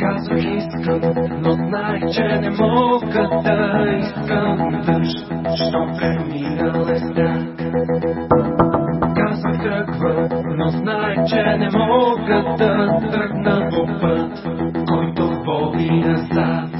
Казвах искам, но знай, че не мога да искам дъжд, що премина лесняк. Казвах тръгвам, но знай, че не мога да тръгна по път, който води назад.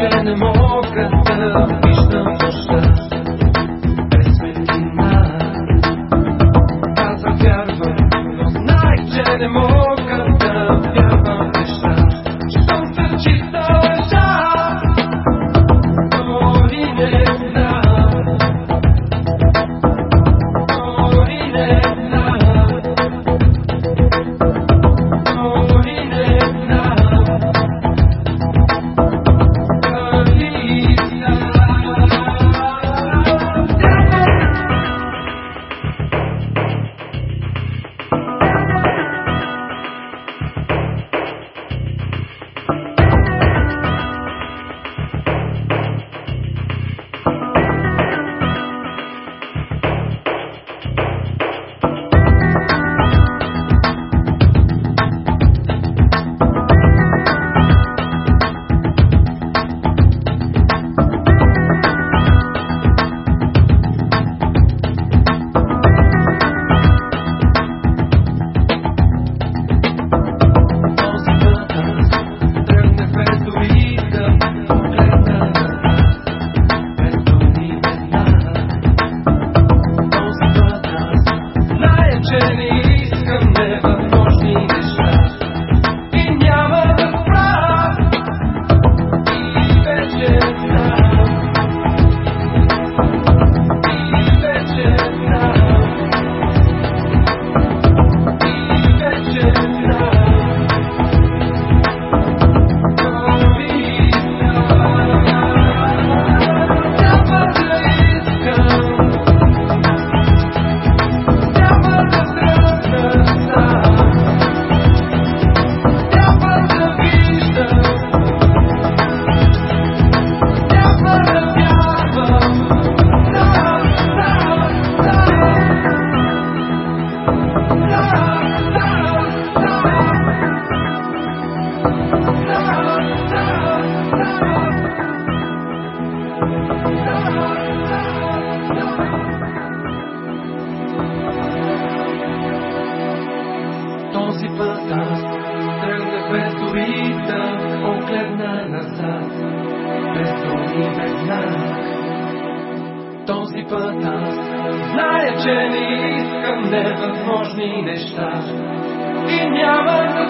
Знаех, че не мога да виждам нощта без светлина. Казвах вярвам, но знаех, че не мога знак. Този път аз зная, че не искам невъзможни неща и няма да